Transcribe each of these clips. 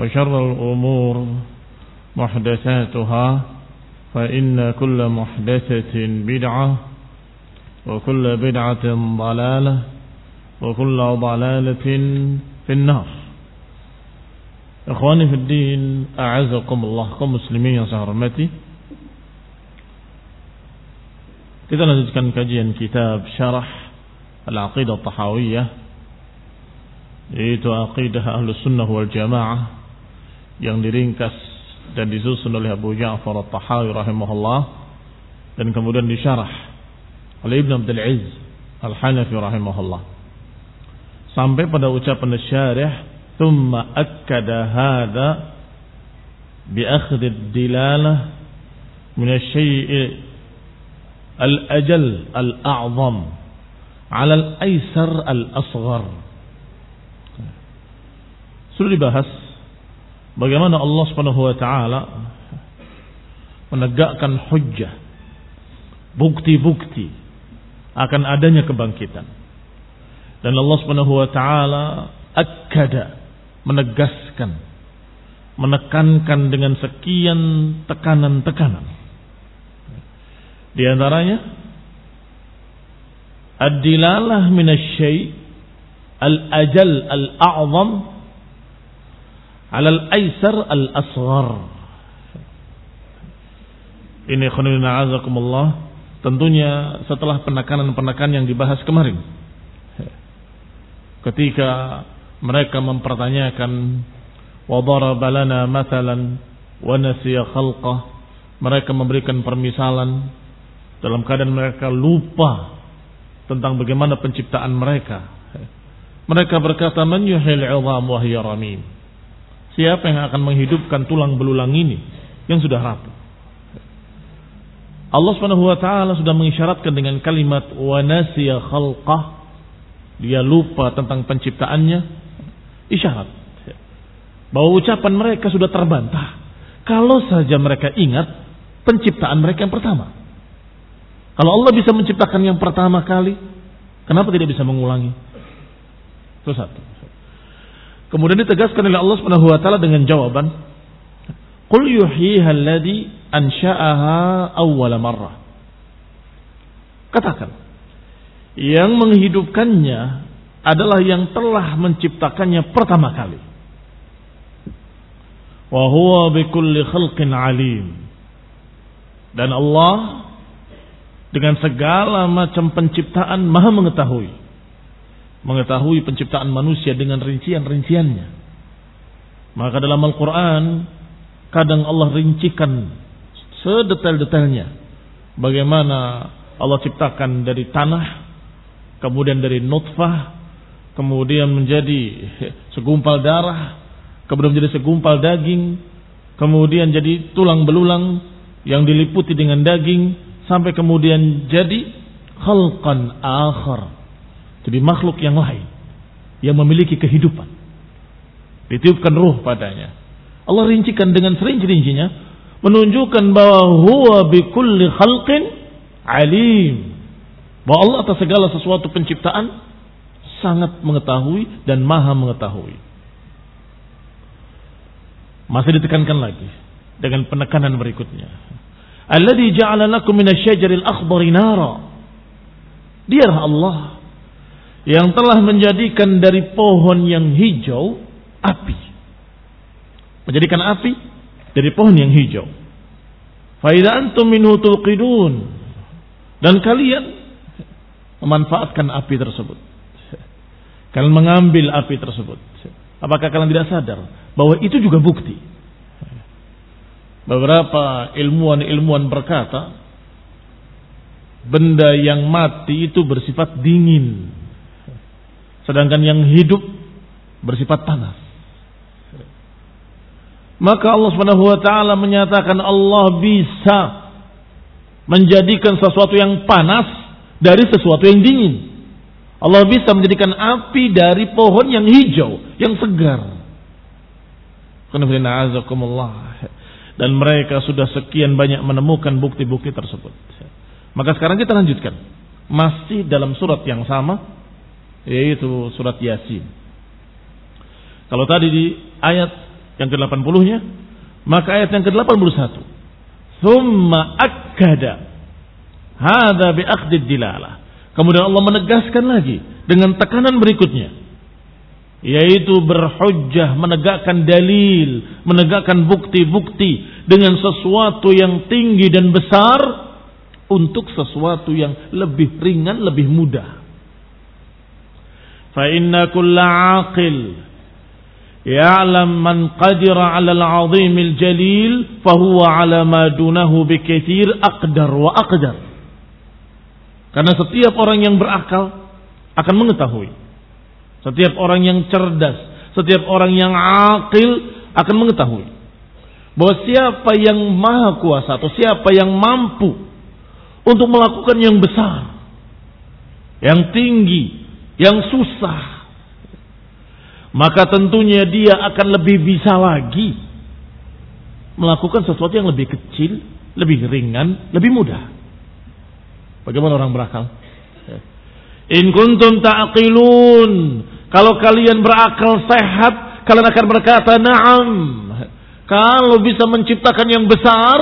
وشر الأمور محدثاتها فإن كل محدثة بدعة وكل بدعة ضلالة وكل ضلالة في النار. إخواني في الدين أعزكم الله كم مسلمين يا Kita lanjutkan kajian kitab syarah كتاب شرح العقيدة الطحاوية Aqidah Ahlus أهل السنة والجماعة yang diringkas dan disusun oleh Abu Ja'far At-Tahawi rahimahullah dan kemudian disyarah oleh Ibn Abdul Aziz Al-Hanafi rahimahullah sampai pada ucapan syarih thumma akkada hadha bi akhdh ad-dilalah min asy-syai' al-ajal al-a'zam 'ala al-aysar al-asghar sudah dibahas bagaimana Allah Subhanahu wa taala menegakkan hujjah bukti-bukti akan adanya kebangkitan. Dan Allah Subhanahu wa taala akkada menegaskan menekankan dengan sekian tekanan-tekanan. Di antaranya ad-dilalah minasy al-ajal al-a'zam alal aisar al asghar ini khonilna azakumullah tentunya setelah penekanan-penekanan yang dibahas kemarin. Ketika mereka mempertanyakan wa daraba mathalan wa khalqah mereka memberikan permisalan dalam keadaan mereka lupa tentang bagaimana penciptaan mereka. Mereka berkata man yuhil Siapa yang akan menghidupkan tulang belulang ini yang sudah rapuh? Allah Subhanahu wa taala sudah mengisyaratkan dengan kalimat wa nasiya khalqah. Dia lupa tentang penciptaannya. Isyarat. Bahwa ucapan mereka sudah terbantah. Kalau saja mereka ingat penciptaan mereka yang pertama. Kalau Allah bisa menciptakan yang pertama kali kenapa tidak bisa mengulangi? Itu satu Kemudian ditegaskan oleh Allah Subhanahu wa taala dengan jawaban Qul yuhyiha alladhi ansha'aha awwala marrah. Katakan yang menghidupkannya adalah yang telah menciptakannya pertama kali. Wa huwa bikulli khalqin alim. Dan Allah dengan segala macam penciptaan maha mengetahui. Mengetahui penciptaan manusia dengan rincian-rinciannya. Maka dalam Al-Quran kadang Allah rincikan sedetail-detailnya bagaimana Allah ciptakan dari tanah, kemudian dari nutfah, kemudian menjadi segumpal darah, kemudian menjadi segumpal daging, kemudian jadi tulang belulang yang diliputi dengan daging, sampai kemudian jadi khalqan akhar. Jadi makhluk yang lain yang memiliki kehidupan. Ditiupkan ruh padanya. Allah rincikan dengan serinci-rincinya menunjukkan bahwa huwa bikulli khalqin alim. Bahwa Allah atas segala sesuatu penciptaan sangat mengetahui dan maha mengetahui. Masih ditekankan lagi dengan penekanan berikutnya. Alladhi ja'ala lakum minasyajaril akhdari nara. Dialah Allah yang telah menjadikan dari pohon yang hijau api. Menjadikan api dari pohon yang hijau. Faidah antum minhu tulqidun. Dan kalian memanfaatkan api tersebut. Kalian mengambil api tersebut. Apakah kalian tidak sadar bahwa itu juga bukti? Beberapa ilmuwan-ilmuwan berkata, benda yang mati itu bersifat dingin. Sedangkan yang hidup bersifat panas. Maka Allah Subhanahu wa taala menyatakan Allah bisa menjadikan sesuatu yang panas dari sesuatu yang dingin. Allah bisa menjadikan api dari pohon yang hijau, yang segar. Dan mereka sudah sekian banyak menemukan bukti-bukti tersebut. Maka sekarang kita lanjutkan. Masih dalam surat yang sama, yaitu surat Yasin. Kalau tadi di ayat yang ke-80-nya, maka ayat yang ke-81. Thumma akkada hada bi dilalah. Kemudian Allah menegaskan lagi dengan tekanan berikutnya yaitu berhujjah, menegakkan dalil, menegakkan bukti-bukti dengan sesuatu yang tinggi dan besar untuk sesuatu yang lebih ringan, lebih mudah. Fa inna kulla aqil يعلم من قدر على العظيم الجليل فهو على ما دونه بكثير أقدر وأقدر karena setiap orang yang berakal akan mengetahui setiap orang yang cerdas setiap orang yang akil akan mengetahui bahwa siapa yang maha kuasa atau siapa yang mampu untuk melakukan yang besar yang tinggi yang susah maka tentunya dia akan lebih bisa lagi melakukan sesuatu yang lebih kecil, lebih ringan, lebih mudah. Bagaimana orang berakal? In kuntum ta'qilun. Kalau kalian berakal sehat, kalian akan berkata, "Na'am." Kalau bisa menciptakan yang besar,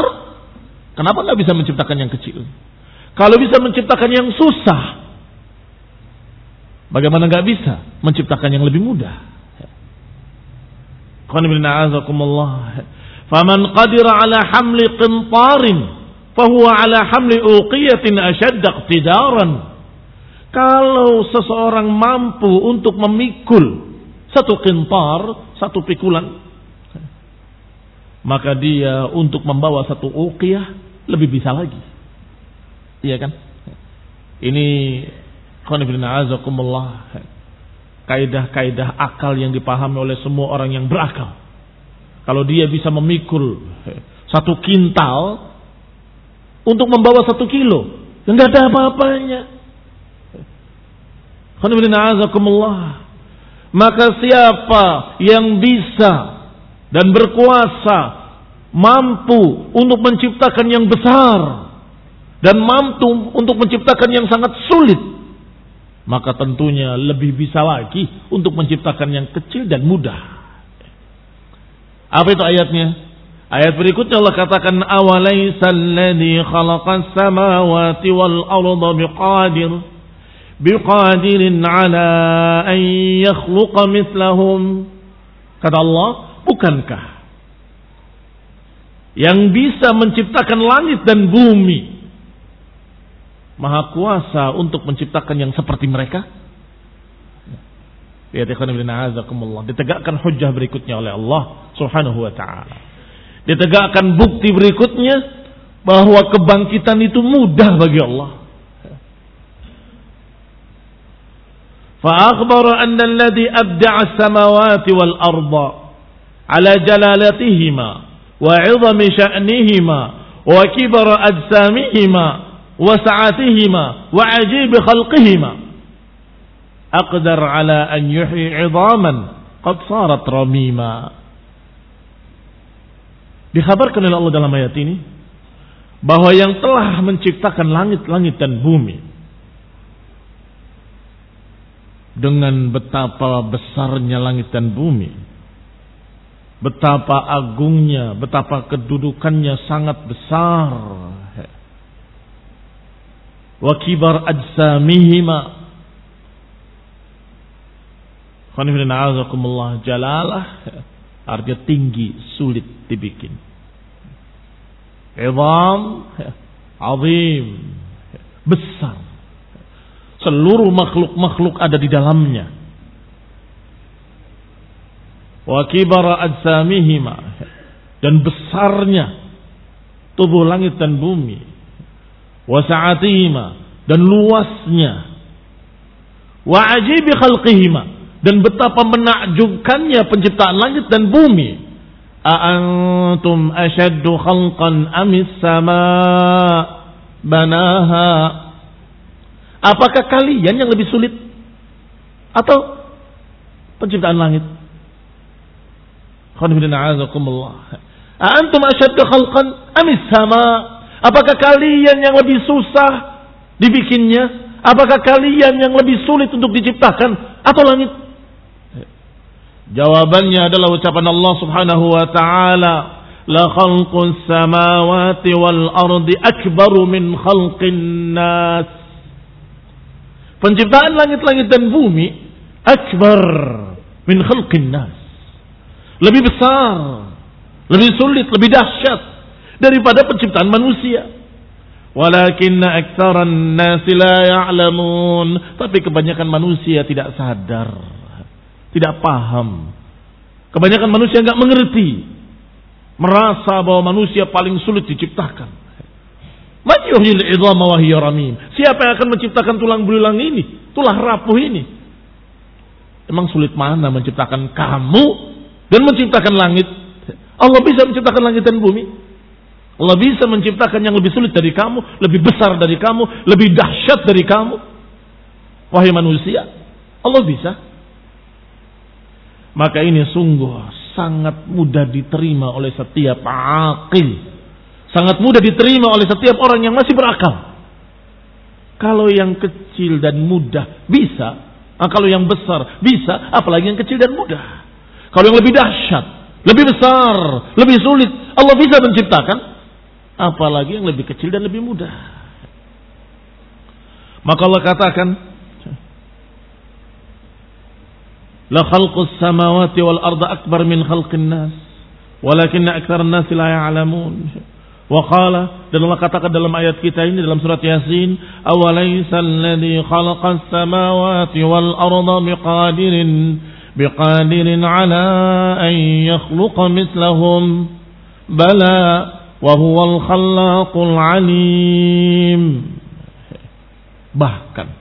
kenapa nggak bisa menciptakan yang kecil? Kalau bisa menciptakan yang susah, bagaimana nggak bisa menciptakan yang lebih mudah? Faman qadira ala hamli qintarin fahuwa ala hamli uqiyatin ashadd iqtidaran. Kalau seseorang mampu untuk memikul satu kintar, satu pikulan, maka dia untuk membawa satu uqiyah lebih bisa lagi. Iya kan? Ini kaidah-kaidah akal yang dipahami oleh semua orang yang berakal. Kalau dia bisa memikul satu kintal untuk membawa satu kilo, enggak ada apa-apanya. Maka siapa yang bisa dan berkuasa mampu untuk menciptakan yang besar dan mampu untuk menciptakan yang sangat sulit maka tentunya lebih bisa lagi untuk menciptakan yang kecil dan mudah. Apa itu ayatnya? Ayat berikutnya Allah katakan awalaisa alladhi khalaqas samawati wal arda biqadir biqadirin ala an yakhluqa mithlahum. Kata Allah, bukankah yang bisa menciptakan langit dan bumi maha kuasa untuk menciptakan yang seperti mereka? Lihat ikhwan ibn a'azakumullah. Ditegakkan hujah berikutnya oleh Allah subhanahu wa ta'ala. Ditegakkan bukti berikutnya bahwa kebangkitan itu mudah bagi Allah. فأخبر أن الذي أبدع السماوات والأرض على جلالتهما وعظم شأنهما وكبر أجسامهما وسعتهما وعجيب wa ajib khalqihima. Aqdar ala an yuhyi 'idhaman qad sarat ramima. Dikhabarkan oleh Allah dalam ayat ini bahwa yang telah menciptakan langit-langit dan bumi dengan betapa besarnya langit dan bumi betapa agungnya betapa kedudukannya sangat besar. Wa kibar ajsamihima jalalah artinya tinggi, sulit dibikin. Izam, azim, besar. Seluruh makhluk-makhluk ada di dalamnya. Wa kibara ajsamihima dan besarnya tubuh langit dan bumi. Wa sa'atihima dan luasnya. Wa ajibi khalqihima dan betapa menakjubkannya penciptaan langit dan bumi. A'antum asyaddu khalqan amis sama banaha. Apakah kalian yang lebih sulit atau penciptaan langit? A'antum asyaddu khalqan amis sama. Apakah kalian yang lebih susah dibikinnya? Apakah kalian yang lebih sulit untuk diciptakan atau langit? Jawabannya adalah ucapan Allah Subhanahu wa taala, "La khalqus samawati wal ardi akbaru min khalqin nas." Penciptaan langit-langit dan bumi akbar min khalqin nas. Lebih besar, lebih sulit, lebih dahsyat daripada penciptaan manusia. Walakinna aktsaran nas la ya'lamun. Tapi kebanyakan manusia tidak sadar tidak paham. Kebanyakan manusia nggak mengerti, merasa bahwa manusia paling sulit diciptakan. Siapa yang akan menciptakan tulang belulang ini, tulang rapuh ini? Emang sulit mana menciptakan kamu dan menciptakan langit? Allah bisa menciptakan langit dan bumi. Allah bisa menciptakan yang lebih sulit dari kamu, lebih besar dari kamu, lebih dahsyat dari kamu. Wahai manusia, Allah bisa. Maka ini sungguh sangat mudah diterima oleh setiap akil. Sangat mudah diterima oleh setiap orang yang masih berakal. Kalau yang kecil dan mudah bisa, nah kalau yang besar bisa, apalagi yang kecil dan mudah. Kalau yang lebih dahsyat, lebih besar, lebih sulit, Allah bisa menciptakan, apalagi yang lebih kecil dan lebih mudah. Maka Allah katakan, la khalqus samawati wal arda akbar min khalqin nas walakin aktsar an-nas la ya'lamun wa qala dan Allah katakan dalam ayat kita ini dalam surat Yasin awalaysa alladhi khalaqas samawati wal arda biqadirin biqadirin ala an yakhluqa mithlahum bala huwal khallaqul alim bahkan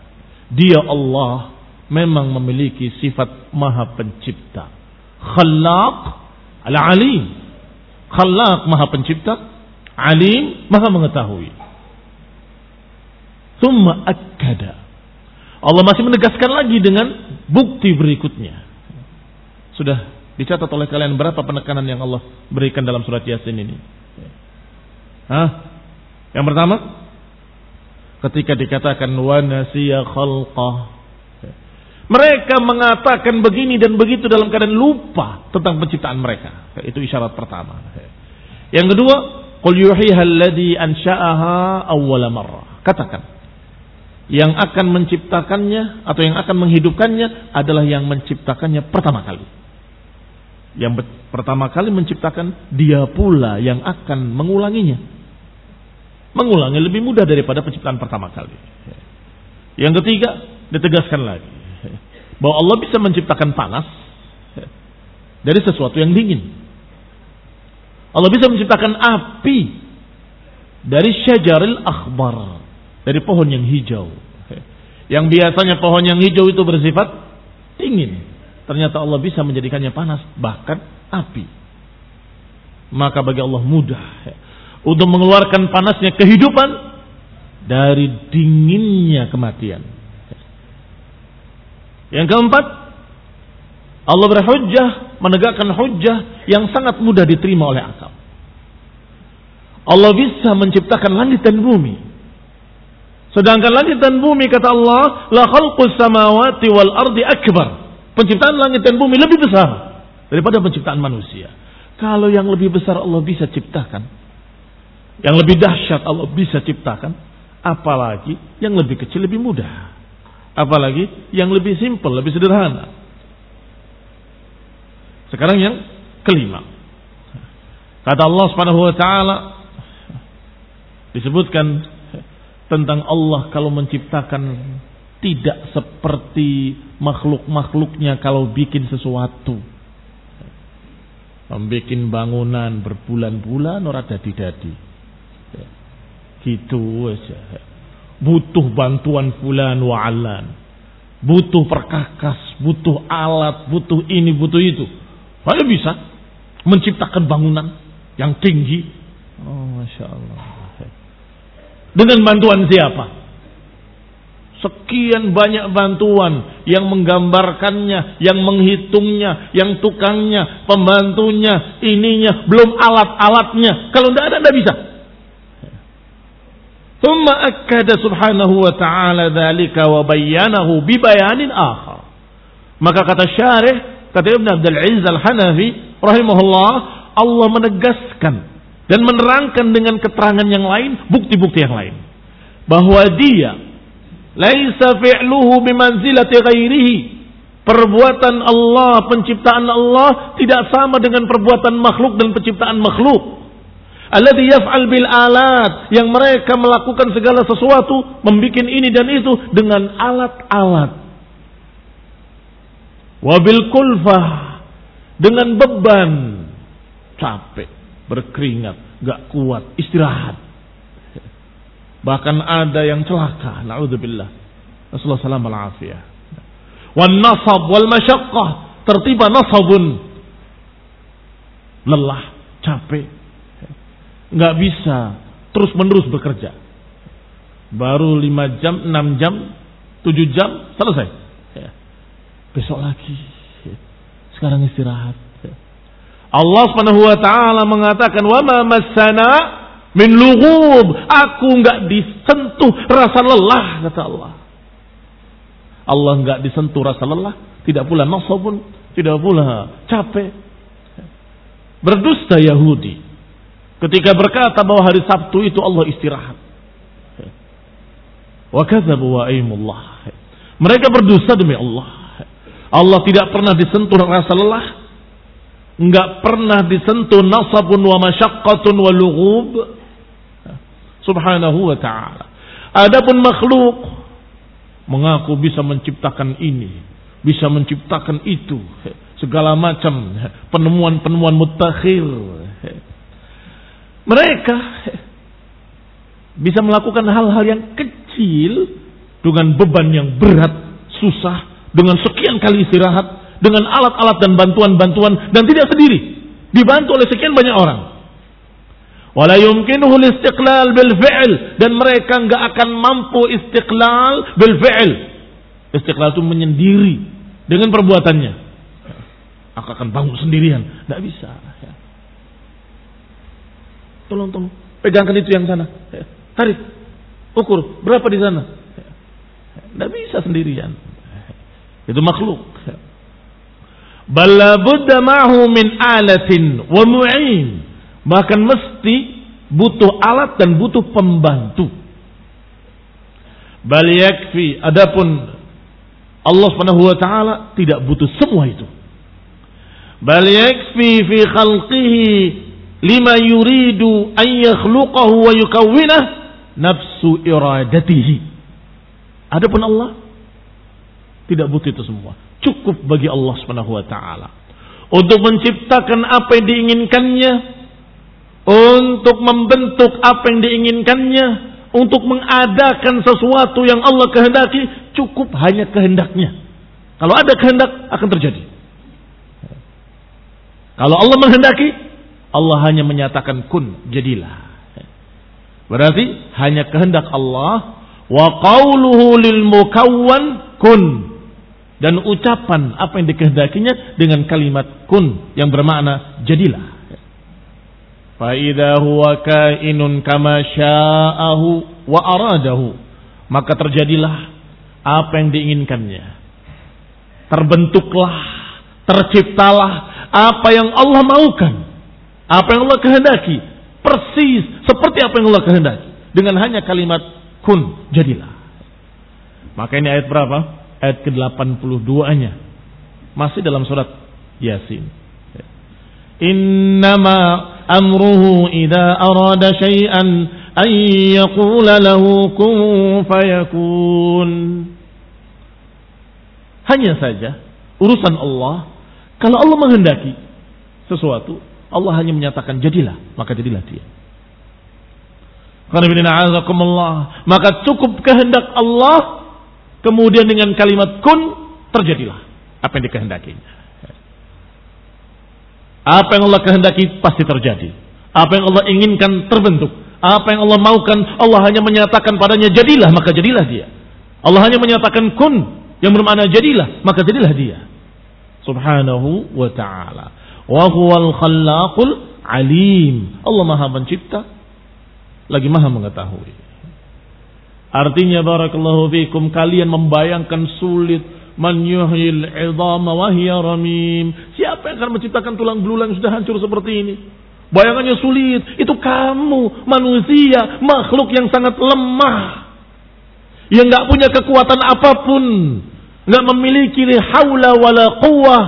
dia Allah memang memiliki sifat maha pencipta. Khalaq al-alim. Khalaq maha pencipta, alim maha mengetahui. Thumma akkada. Allah masih menegaskan lagi dengan bukti berikutnya. Sudah dicatat oleh kalian berapa penekanan yang Allah berikan dalam surat Yasin ini? Hah? Yang pertama, ketika dikatakan wa khalqah mereka mengatakan begini dan begitu dalam keadaan lupa tentang penciptaan mereka. Itu isyarat pertama. Yang kedua, qul. Katakan, yang akan menciptakannya atau yang akan menghidupkannya adalah yang menciptakannya pertama kali. Yang pertama kali menciptakan dia pula yang akan mengulanginya. Mengulangi lebih mudah daripada penciptaan pertama kali. Yang ketiga, ditegaskan lagi bahwa Allah bisa menciptakan panas dari sesuatu yang dingin. Allah bisa menciptakan api dari syajaril akhbar, dari pohon yang hijau. Yang biasanya pohon yang hijau itu bersifat dingin. Ternyata Allah bisa menjadikannya panas, bahkan api. Maka bagi Allah mudah untuk mengeluarkan panasnya kehidupan dari dinginnya kematian. Yang keempat, Allah berhujjah, menegakkan hujjah yang sangat mudah diterima oleh akal. Allah bisa menciptakan langit dan bumi. Sedangkan langit dan bumi kata Allah, la khalqus samawati wal ardi akbar. Penciptaan langit dan bumi lebih besar daripada penciptaan manusia. Kalau yang lebih besar Allah bisa ciptakan, yang lebih dahsyat Allah bisa ciptakan, apalagi yang lebih kecil lebih mudah. Apalagi yang lebih simpel, lebih sederhana. Sekarang yang kelima. Kata Allah Subhanahu wa taala disebutkan tentang Allah kalau menciptakan tidak seperti makhluk-makhluknya kalau bikin sesuatu. Membuat bangunan berbulan-bulan orang dadi-dadi. Gitu aja. Butuh bantuan fulan wa'alan. Butuh perkakas, butuh alat, butuh ini, butuh itu. Mana bisa menciptakan bangunan yang tinggi. Oh, Masya Allah. Dengan bantuan siapa? Sekian banyak bantuan yang menggambarkannya, yang menghitungnya, yang tukangnya, pembantunya, ininya, belum alat-alatnya. Kalau tidak ada, tidak bisa. Thumma akkada subhanahu wa ta'ala dhalika wa bayyanahu bibayanin akhar. Maka kata syarih, kata Ibn Abdul Aziz Al-Hanafi rahimahullah, Allah menegaskan dan menerangkan dengan keterangan yang lain, bukti-bukti yang lain bahwa dia laisa fi'luhu bimanzilati ghairihi. Perbuatan Allah, penciptaan Allah tidak sama dengan perbuatan makhluk dan penciptaan makhluk. Alladhi yaf'al bil alat yang mereka melakukan segala sesuatu, membuat ini dan itu dengan alat-alat. Wabil kulfah dengan beban capek berkeringat, gak kuat, istirahat. Bahkan ada yang celaka, naudzubillah. Rasulullah sallallahu alaihi wasallam Wan nasab wal masyaqqah, tertiba nasabun. Lelah, capek. Gak bisa terus menerus bekerja. Baru lima jam, enam jam, tujuh jam, selesai. Besok lagi. Sekarang istirahat Allah Subhanahu wa taala mengatakan wa ma min lughub. Aku enggak disentuh rasa lelah kata Allah. Allah enggak disentuh rasa lelah, tidak pula nasabun, tidak pula capek. Berdusta Yahudi ketika berkata bahwa hari Sabtu itu Allah istirahat. Wa. Mereka berdusta demi Allah. Allah tidak pernah disentuh rasa lelah, nggak pernah disentuh nasabun wa masyaqqatun wa lughub subhanahu wa ta'ala adapun makhluk mengaku bisa menciptakan ini bisa menciptakan itu segala macam penemuan-penemuan mutakhir mereka bisa melakukan hal-hal yang kecil dengan beban yang berat susah dengan sekian kali istirahat dengan alat-alat dan bantuan-bantuan dan tidak sendiri, dibantu oleh sekian banyak orang. Wala yumkinuhu istiqlal bil fi'l dan mereka enggak akan mampu istiqlal bil fi'l. Istiqlal itu menyendiri dengan perbuatannya. Aku akan bangun sendirian, enggak bisa. Tolong tolong pegangkan itu yang sana. Tarik. Ukur berapa di sana. Enggak bisa sendirian. Itu makhluk. Bala budda ma'hu min alatin wa mu'in. Bahkan mesti butuh alat dan butuh pembantu. Bal yakfi. Adapun Allah Subhanahu wa taala tidak butuh semua itu. Bal yakfi fi khalqihi lima yuridu an yakhluqahu wa yukawwinah nafsu iradatihi. Adapun Allah tidak butuh itu semua cukup bagi Allah Subhanahu wa taala untuk menciptakan apa yang diinginkannya untuk membentuk apa yang diinginkannya, untuk mengadakan sesuatu yang Allah kehendaki, cukup hanya kehendaknya. Kalau ada kehendak akan terjadi. Kalau Allah menghendaki, Allah hanya menyatakan kun, jadilah. Berarti hanya kehendak Allah wa qauluhu lil mukawwan kun dan ucapan apa yang dikehendakinya dengan kalimat kun yang bermakna jadilah. Fa'idha huwa kainun kama sya'ahu wa aradahu. Maka terjadilah apa yang diinginkannya. Terbentuklah, terciptalah apa yang Allah maukan. Apa yang Allah kehendaki. Persis seperti apa yang Allah kehendaki. Dengan hanya kalimat kun, jadilah. Maka ini ayat berapa? Ayat ke-82-nya. Masih dalam surat Yasin. Innama amruhu idza arada syai'an an yaqula lahu kun fayakun. Hanya saja urusan Allah kalau Allah menghendaki sesuatu, Allah hanya menyatakan jadilah, maka jadilah dia. Maka cukup kehendak Allah kemudian dengan kalimat kun terjadilah apa yang dikehendakinya. Apa yang Allah kehendaki pasti terjadi. Apa yang Allah inginkan terbentuk. Apa yang Allah maukan Allah hanya menyatakan padanya jadilah maka jadilah dia. Allah hanya menyatakan kun yang bermakna jadilah maka jadilah dia. Subhanahu wa ta'ala. Wa huwal khallaqul alim. Allah Maha Pencipta lagi Maha mengetahui. Artinya barakallahu fikum kalian membayangkan sulit Man yuhyil idhama wa hiya ramim. Siapa yang akan menciptakan tulang belulang yang sudah hancur seperti ini? Bayangannya sulit. Itu kamu, manusia, makhluk yang sangat lemah. Yang nggak punya kekuatan apa pun. nggak memiliki haula wala quwwah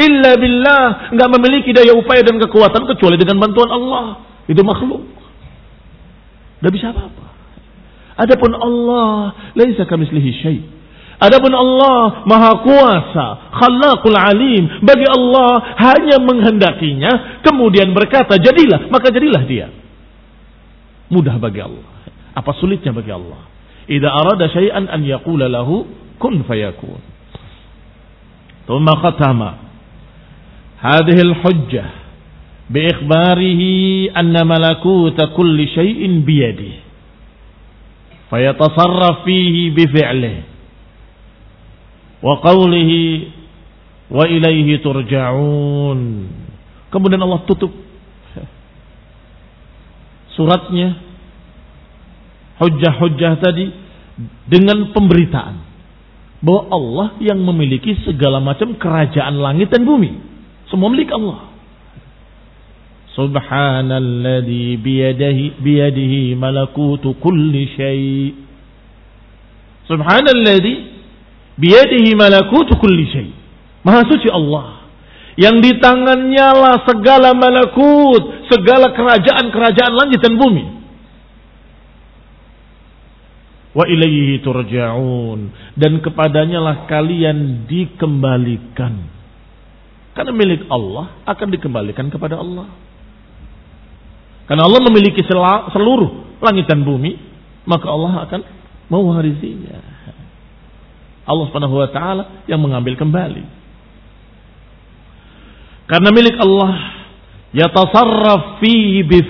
illa billah. nggak memiliki daya upaya dan kekuatan kecuali dengan bantuan Allah. Itu makhluk. Tidak bisa apa-apa. Adapun Allah, laisa kamislihi syai'. Adapun Allah Maha Kuasa, Khallaqul Alim, bagi Allah hanya menghendakinya, kemudian berkata, "Jadilah," maka jadilah dia. Mudah bagi Allah. Apa sulitnya bagi Allah? Idza arada syai'an an yaqula lahu kun fayakun. Thumma khatama هذه الحجة بإخباره أن ملكوت كل شيء بيده فيتصرف فيه بفعله وقوله وإليه ترجعون. kemudian Allah tutup suratnya hujah-hujah tadi dengan pemberitaan bahwa Allah yang memiliki segala macam kerajaan langit dan bumi semua milik Allah. Subhanalladzi biyadihi biyadihi malakutu kulli syai. Subhanalladzi Biyadihi malakutu kulli syai. Maha suci Allah. Yang di tangannya lah segala malakut, segala kerajaan-kerajaan langit dan bumi. Wa ilaihi turja'un. Dan kepadanya lah kalian dikembalikan. Karena milik Allah akan dikembalikan kepada Allah. Karena Allah memiliki seluruh langit dan bumi, maka Allah akan mewarisinya. Allah Subhanahu wa taala yang mengambil kembali. Karena milik Allah yatasarraf fi bi.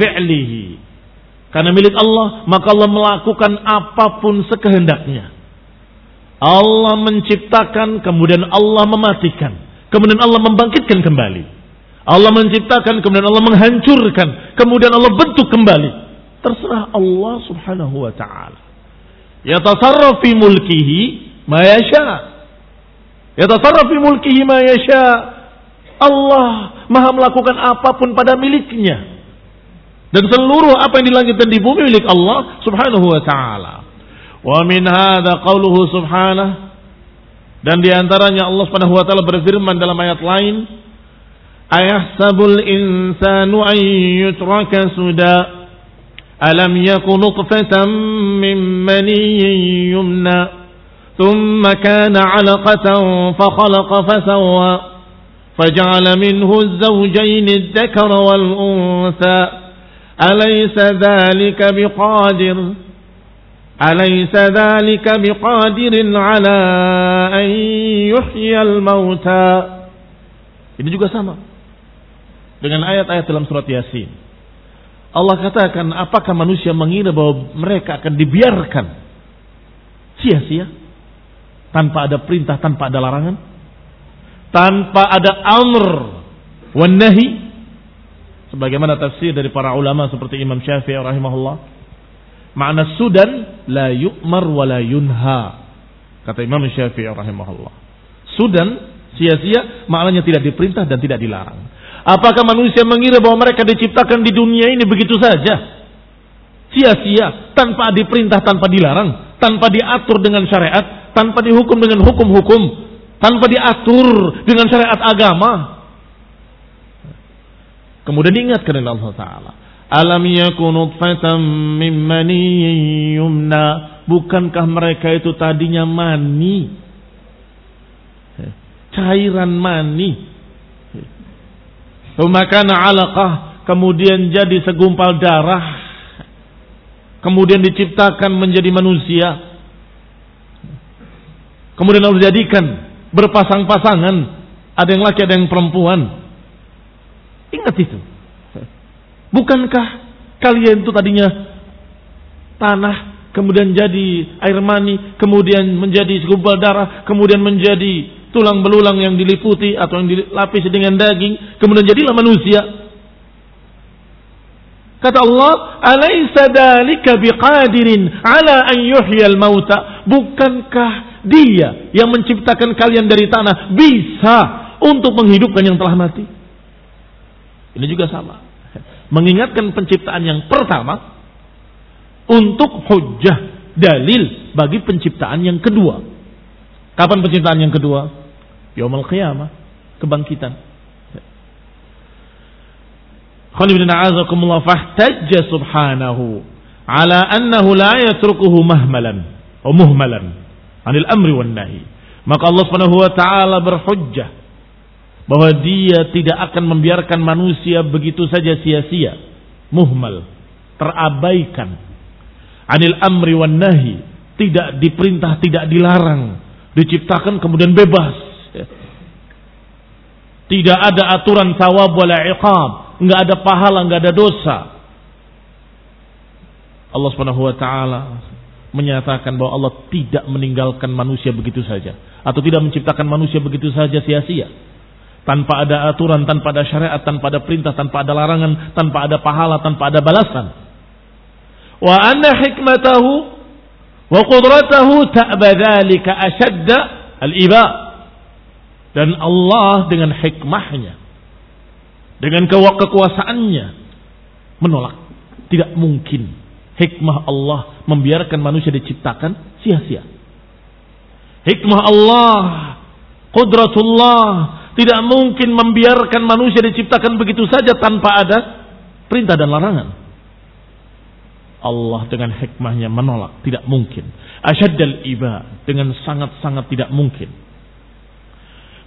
Karena milik Allah, maka Allah melakukan apa pun sekehendaknya. Allah menciptakan, kemudian Allah mematikan. Kemudian Allah membangkitkan kembali. Allah menciptakan, kemudian Allah menghancurkan. Kemudian Allah bentuk kembali. Terserah Allah subhanahu wa ta'ala. Yatasarraf fi mulkihi ma yasha. Yatasarraf fi mulkihi ma yasha. Allah Maha melakukan apa pun pada miliknya. Dan seluruh apa yang di langit dan di bumi milik Allah Subhanahu wa taala. Wa min hadza qauluhu subhanahu dan di antaranya Allah Subhanahu wa taala berfirman dalam ayat lain, "Ayahsabul insanu an yutraka suda? Alam yakun nutfatan min maniyyin yumna?" ثم كان علقة فخلق فسوى فجعل منه الزوجين الذكر والأنثى Alaysa dhalika biqadir Alaysa dhalika biqadirin ala an yuhyal mauta Ini juga sama dengan ayat-ayat dalam surat Yasin. Allah katakan, apakah manusia mengira bahwa mereka akan dibiarkan sia-sia tanpa ada perintah, tanpa ada larangan, tanpa ada amr wan nahi sebagaimana tafsir dari para ulama seperti Imam Syafi'i rahimahullah makna sudan la yu'mar wa la yunha kata Imam Syafi'i rahimahullah sudan sia-sia maknanya tidak diperintah dan tidak dilarang Apakah manusia mengira bahwa mereka diciptakan di dunia ini begitu saja? Sia-sia, tanpa diperintah, tanpa dilarang, tanpa diatur dengan syariat, tanpa dihukum dengan hukum-hukum, tanpa diatur dengan syariat agama. Kemudian diingatkan oleh Allah Ta'ala. Alam yakunu nutfatan min yumna. Bukankah mereka itu tadinya mani? Cairan mani. Tumakana alaqah kemudian jadi segumpal darah. Kemudian diciptakan menjadi manusia. Kemudian Allah jadikan berpasang-pasangan. Ada yang laki ada yang perempuan. Ingat itu bukankah kalian itu tadinya tanah kemudian jadi air mani kemudian menjadi segumpal darah kemudian menjadi tulang belulang yang diliputi atau yang dilapisi dengan daging, kemudian jadilah manusia. Kata Allah, "Alaysa dzalika biqadirin ala an yuhyal mauta?" Bukankah Dia yang menciptakan kalian dari tanah bisa untuk menghidupkan yang telah mati? Ini juga sama. Mengingatkan penciptaan yang pertama untuk hujjah dalil bagi penciptaan yang kedua. Kapan penciptaan yang kedua? Yaumul qiyamah, kebangkitan. Fahtajja subhanahu ala annahu la yatrukuhu mahmalan muhmalan anil amri wan nahi. Maka Allah Subhanahu wa taala berhujjah bahwa dia tidak akan membiarkan manusia begitu saja sia-sia, muhmal, terabaikan. Anil amri wan nahi, tidak diperintah, tidak dilarang, diciptakan kemudian bebas tidak ada aturan sawab wala iqab. Enggak ada pahala, enggak ada dosa. Allah Subhanahu wa taala menyatakan bahwa Allah tidak meninggalkan manusia begitu saja atau tidak menciptakan manusia begitu saja sia-sia. Tanpa ada aturan, tanpa ada syariat, tanpa ada perintah, tanpa ada larangan, tanpa ada pahala, tanpa ada balasan. Wa anna hikmatahu wa qudratahu ta'ba dzalika ashadda al-iba dan Allah dengan hikmahnya, dengan kekuasaannya, menolak. Tidak mungkin hikmah Allah membiarkan manusia diciptakan sia-sia. Hikmah Allah, kudratullah, tidak mungkin membiarkan manusia diciptakan begitu saja tanpa ada perintah dan larangan. Allah dengan hikmahnya menolak, tidak mungkin. Asyaddal iba, dengan sangat-sangat tidak mungkin.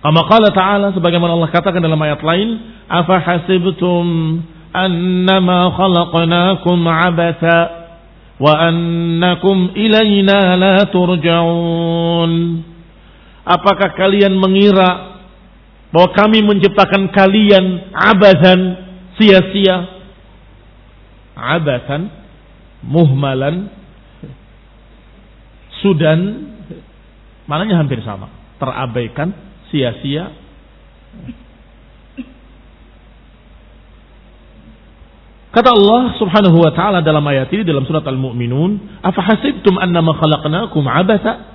Kama qala ta'ala sebagaimana Allah katakan dalam ayat lain, "Afa hasibtum annama khalaqnakum abatha wa annakum ilayna la turja'un." Apakah kalian mengira bahwa kami menciptakan kalian abathan sia-sia? Abathan muhmalan sudan mananya hampir sama, terabaikan sia-sia. Kata Allah Subhanahu wa taala dalam ayat ini dalam surat Al-Mu'minun, "Afa hasibtum annama khalaqnakum abatha?"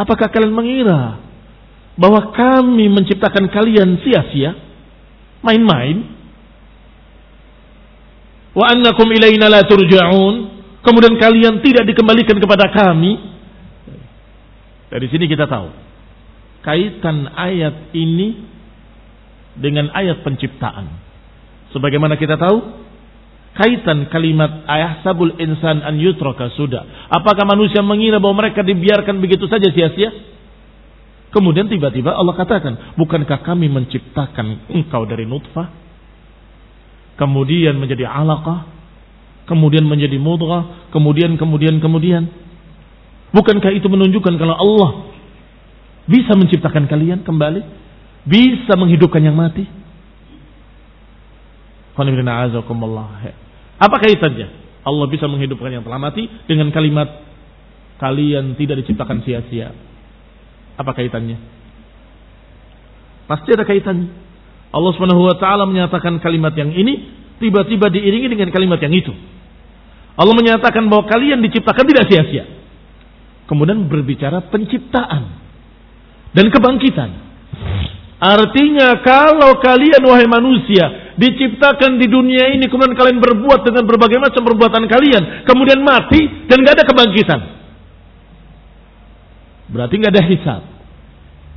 Apakah kalian mengira bahwa kami menciptakan kalian sia-sia? Main-main? Wa annakum ilaina la turja'un? Kemudian kalian tidak dikembalikan kepada kami? Dari sini kita tahu kaitan ayat ini dengan ayat penciptaan. Sebagaimana kita tahu, kaitan kalimat ayah sabul insan an yutraka sudah. Apakah manusia mengira bahwa mereka dibiarkan begitu saja sia-sia? Kemudian tiba-tiba Allah katakan, bukankah kami menciptakan engkau dari nutfah? Kemudian menjadi alaqah, kemudian menjadi mudghah, kemudian kemudian kemudian. Bukankah itu menunjukkan kalau Allah bisa menciptakan kalian kembali? Bisa menghidupkan yang mati? Apa kaitannya? Allah bisa menghidupkan yang telah mati dengan kalimat kalian tidak diciptakan sia-sia. Apa kaitannya? Pasti ada kaitannya. Allah Subhanahu wa taala menyatakan kalimat yang ini tiba-tiba diiringi dengan kalimat yang itu. Allah menyatakan bahwa kalian diciptakan tidak sia-sia. Kemudian berbicara penciptaan dan kebangkitan. Artinya kalau kalian wahai manusia diciptakan di dunia ini kemudian kalian berbuat dengan berbagai macam perbuatan kalian kemudian mati dan gak ada kebangkitan. Berarti gak ada hisab.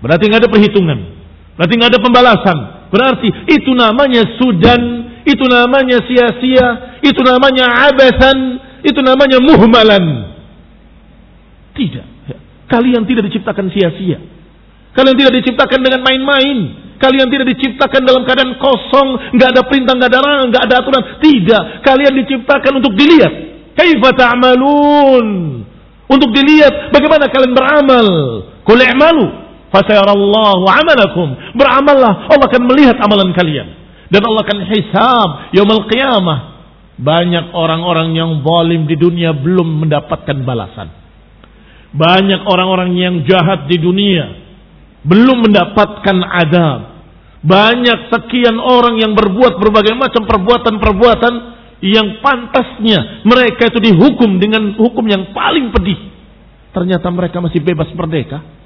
Berarti gak ada perhitungan. Berarti gak ada pembalasan. Berarti itu namanya sudan, itu namanya sia-sia, itu namanya abasan, itu namanya muhmalan. Tidak. Kalian tidak diciptakan sia-sia. Kalian tidak diciptakan dengan main-main. Kalian tidak diciptakan dalam keadaan kosong, nggak ada perintah, nggak ada larang, nggak ada aturan. Tidak. Kalian diciptakan untuk dilihat. Kaifa ta'malun? Untuk dilihat bagaimana kalian beramal. Qul i'malu fasayarallahu amalakum. Beramallah, Allah akan melihat amalan kalian. Dan Allah akan hisab yaumul qiyamah. Banyak orang-orang yang zalim di dunia belum mendapatkan balasan. Banyak orang-orang yang jahat di dunia belum mendapatkan adab. Banyak sekian orang yang berbuat berbagai macam perbuatan-perbuatan yang pantasnya mereka itu dihukum dengan hukum yang paling pedih. Ternyata mereka masih bebas merdeka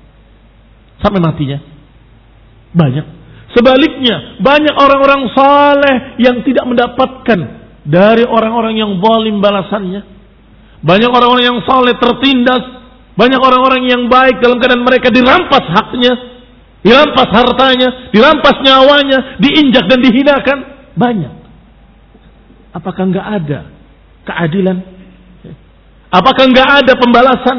sampai matinya. Banyak. Sebaliknya, banyak orang-orang saleh yang tidak mendapatkan dari orang-orang yang zalim balasannya. Banyak orang-orang yang saleh tertindas banyak orang-orang yang baik dalam keadaan mereka dirampas haknya, dirampas hartanya, dirampas nyawanya, diinjak dan dihinakan. Banyak. Apakah enggak ada keadilan? Apakah enggak ada pembalasan?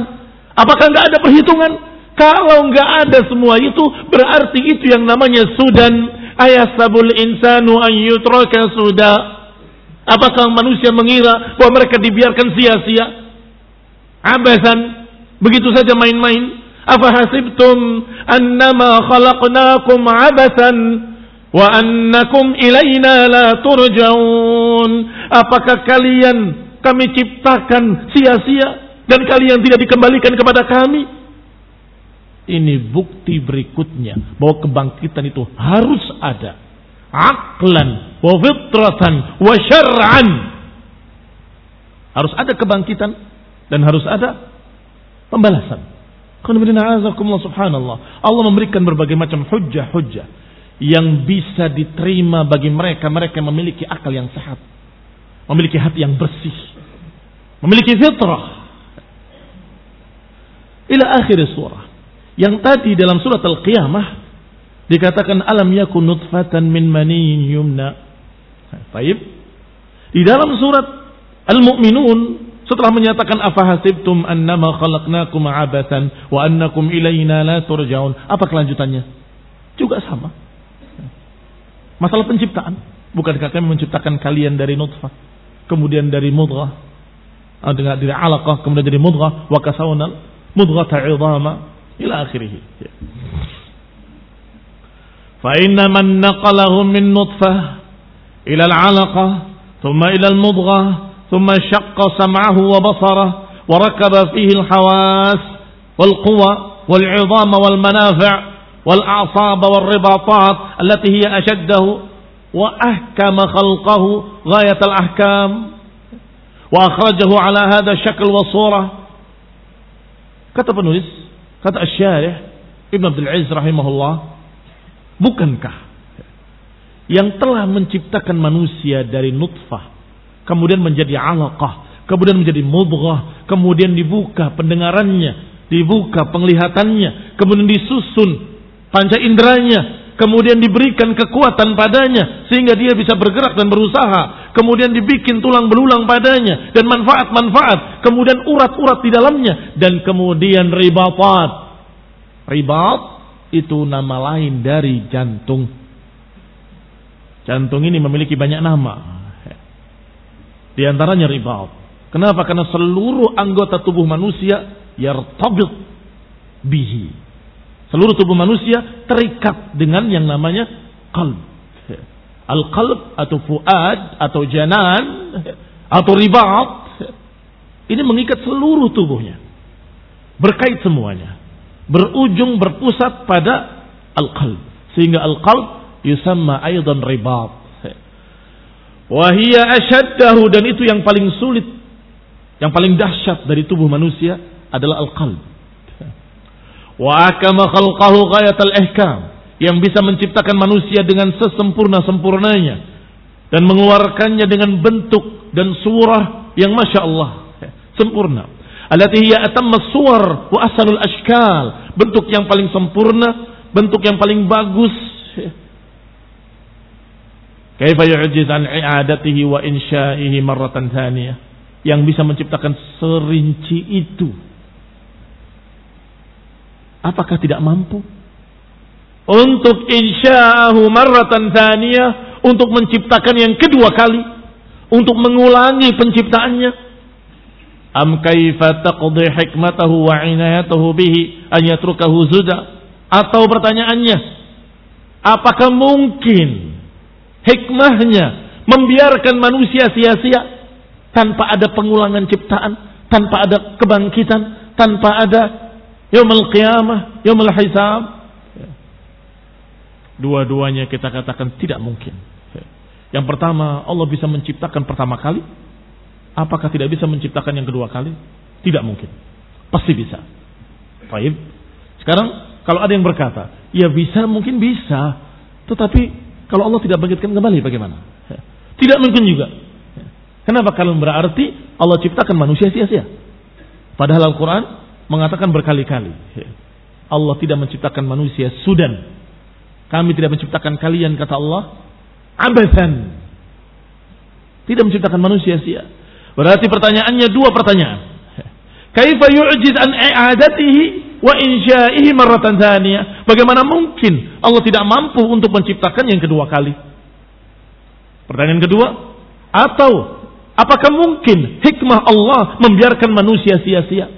Apakah enggak ada perhitungan? Kalau enggak ada semua itu, berarti itu yang namanya sudan. Ayasabul insanu an yutraka suda. Apakah manusia mengira bahwa mereka dibiarkan sia-sia? Abasan Begitu saja main-main. Apa hasibtum annama khalaqnakum abasan wa annakum ilaina la turjaun. Apakah kalian kami ciptakan sia-sia dan kalian tidak dikembalikan kepada kami? Ini bukti berikutnya bahwa kebangkitan itu harus ada. Aklan wa fitratan. Harus ada kebangkitan dan harus ada pembalasan. Subhanallah. Allah memberikan berbagai macam hujah-hujah yang bisa diterima bagi mereka mereka yang memiliki akal yang sehat, memiliki hati yang bersih, memiliki fitrah. Ila akhir surah. Yang tadi dalam surat Al-Qiyamah dikatakan alam yakun nutfatan min maniyin yumna. Baik. Di dalam surat Al-Mu'minun setelah menyatakan apa hasibtum annama khalaqnakum abatan wa annakum ilaina la turja'un. Apa kelanjutannya? Juga sama. Masalah penciptaan. Bukankah kami menciptakan kalian dari nutfah, kemudian dari mudghah, ah, dengan dari alaqah, kemudian dari mudghah, wa kasawnal mudghata 'idhama akhirih. Fa inna man naqalahu min nutfah ila al-'alaqah, thumma ila al-mudghah, ثم شق سمعه وبصره وركب فيه الحواس والقوى والعظام والمنافع والأعصاب والرباطات التي هي أشده وأحكم خلقه غاية الأحكام وأخرجه على هذا الشكل والصورة kata penulis kata Syarih Ibn Abdul Aziz rahimahullah bukankah yang telah menciptakan manusia dari nutfah kemudian menjadi alaqah, kemudian menjadi mudghah, kemudian dibuka pendengarannya, dibuka penglihatannya, kemudian disusun panca inderanya, kemudian diberikan kekuatan padanya sehingga dia bisa bergerak dan berusaha, kemudian dibikin tulang belulang padanya dan manfaat-manfaat, kemudian urat-urat di dalamnya dan kemudian ribatat. Ribat itu nama lain dari jantung. Jantung ini memiliki banyak nama. Di antaranya ribaut. Kenapa? Karena seluruh anggota tubuh manusia yartabit bihi. Seluruh tubuh manusia terikat dengan yang namanya qalb. Al-qalb atau fuad atau janan atau ribaut ini mengikat seluruh tubuhnya. Berkait semuanya. Berujung berpusat pada al-qalb. Sehingga al-qalb yusamma aydan ribat. Wahia asyaddahu dan itu yang paling sulit, yang paling dahsyat dari tubuh manusia adalah al-qalb. Wa akama khalqahu al ihkam yang bisa menciptakan manusia dengan sesempurna-sempurnanya dan mengeluarkannya dengan bentuk dan surah yang masya Allah sempurna. Allati hiya atamma suwar wa asalul ashkal, bentuk yang paling sempurna, bentuk yang paling bagus Kaifa yu'jiz i'adatihi wa insya'ihi marratan thaniyah. Yang bisa menciptakan serinci itu. Apakah tidak mampu? Untuk insya'ahu marratan thaniyah. Untuk menciptakan yang kedua kali. Untuk mengulangi penciptaannya. Am kaifa taqdi hikmatahu wa inayatahu bihi an yatrukahu zuda. Atau pertanyaannya. Apakah mungkin hikmahnya membiarkan manusia sia-sia tanpa ada pengulangan ciptaan, tanpa ada kebangkitan, tanpa ada yaumul qiyamah, yaumul hisab. Dua-duanya kita katakan tidak mungkin. Yang pertama, Allah bisa menciptakan pertama kali. Apakah tidak bisa menciptakan yang kedua kali? Tidak mungkin. Pasti bisa. Baik. Sekarang kalau ada yang berkata, ya bisa, mungkin bisa. Tetapi kalau Allah tidak bangkitkan kembali bagaimana? Tidak mungkin juga. Kenapa? Kalau berarti Allah ciptakan manusia sia-sia. Padahal Al-Quran mengatakan berkali-kali. Allah tidak menciptakan manusia sudan. Kami tidak menciptakan kalian kata Allah. Abasan. Tidak menciptakan manusia sia. Berarti pertanyaannya dua pertanyaan. Kaifa yu'jiz an i'adatihi wa insya'ihi marratan thaniyah. Bagaimana mungkin Allah tidak mampu untuk menciptakan yang kedua kali? Pertanyaan kedua, atau apakah mungkin hikmah Allah membiarkan manusia sia-sia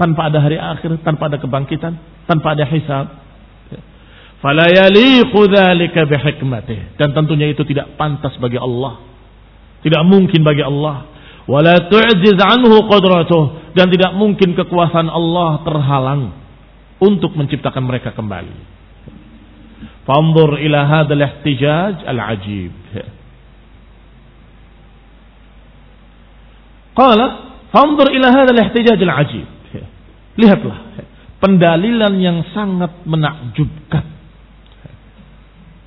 tanpa ada hari akhir, tanpa ada kebangkitan, tanpa ada hisab? Dan tentunya itu tidak pantas bagi Allah. Tidak mungkin bagi Allah dan tidak mungkin kekuasaan Allah terhalang untuk menciptakan mereka kembali. Ila al-ajib. Qala ila al-ajib. Lihatlah pendalilan yang sangat menakjubkan.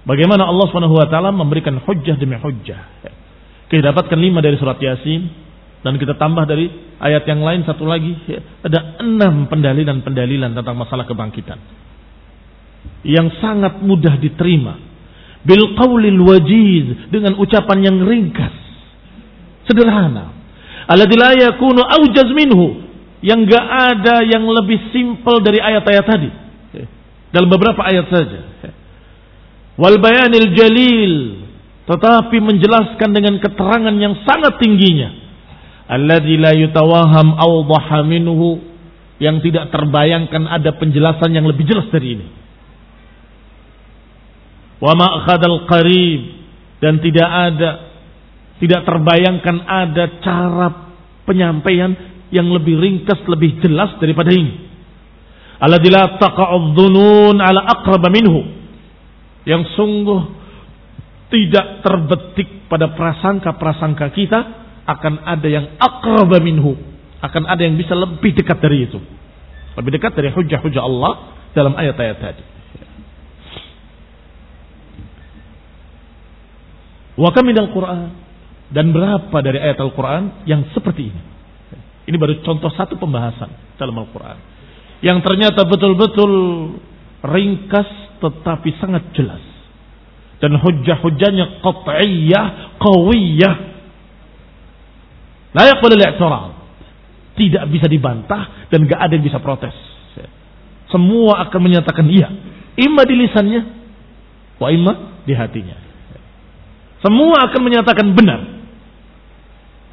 Bagaimana Allah Subhanahu wa taala memberikan hujjah demi hujjah. Kita dapatkan lima dari surat Yasin, dan kita tambah dari ayat yang lain satu lagi. Ada enam pendalilan-pendalilan tentang masalah kebangkitan. Yang sangat mudah diterima. Bil qawlil wajiz. Dengan ucapan yang ringkas. Sederhana. Alladhi la yakunu awjaz minhu. Yang gak ada yang lebih simpel dari ayat-ayat tadi. Dalam beberapa ayat saja. Wal bayanil jalil. Tetapi menjelaskan dengan keterangan yang sangat tingginya alladzi la yutawaham awdaha minhu yang tidak terbayangkan ada penjelasan yang lebih jelas dari ini. Wa ma'khadal qarib dan tidak ada tidak terbayangkan ada cara penyampaian yang lebih ringkas, lebih jelas daripada ini. Alladzi la taqa'udz dhunun ala aqraba minhu. Yang sungguh tidak terbetik pada prasangka-prasangka kita akan ada yang akraba minhu. Akan ada yang bisa lebih dekat dari itu. Lebih dekat dari hujah-hujah Allah dalam ayat-ayat tadi. Wa Quran dan berapa dari ayat Al-Quran yang seperti ini. Ini baru contoh satu pembahasan dalam Al-Quran. Yang ternyata betul-betul ringkas tetapi sangat jelas. Dan hujah-hujahnya qat'iyah, qawiyah, Layak boleh i'tirad. Tidak bisa dibantah dan gak ada yang bisa protes. Semua akan menyatakan iya. Ima di lisannya, wa ima di hatinya. Semua akan menyatakan benar.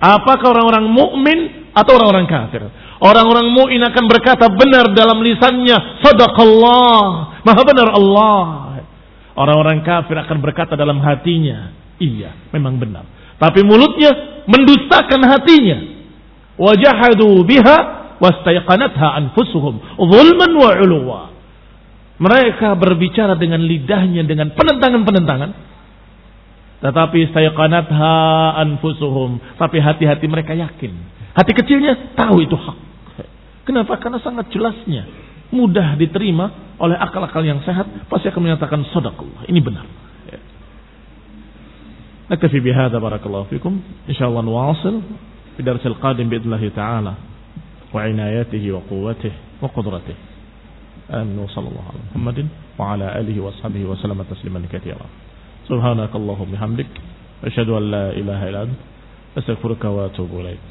Apakah orang-orang mukmin atau orang-orang kafir? Orang-orang mukmin akan berkata benar dalam lisannya, sadaqallah, maha benar Allah. Orang-orang kafir akan berkata dalam hatinya, iya, memang benar. Tapi mulutnya mendustakan hatinya. Wajahadu biha wastayqanatha anfusuhum zulman wa uluwa. Mereka berbicara dengan lidahnya dengan penentangan-penentangan. Tetapi istayqanatha anfusuhum. Tapi hati-hati mereka yakin. Hati kecilnya tahu itu hak. Kenapa? Karena sangat jelasnya. Mudah diterima oleh akal-akal yang sehat. Pasti akan menyatakan sadaqallah. Ini benar. نكتفي بهذا بارك الله فيكم إن شاء الله نواصل في الدرس القادم بإذن الله تعالى وعنايته وقوته وقدرته آمين وصلى الله على محمد وعلى آله وأصحابه وسلم تسليما كثيرا سبحانك اللهم وبحمدك أشهد أن لا إله إلا أنت أستغفرك وأتوب إليك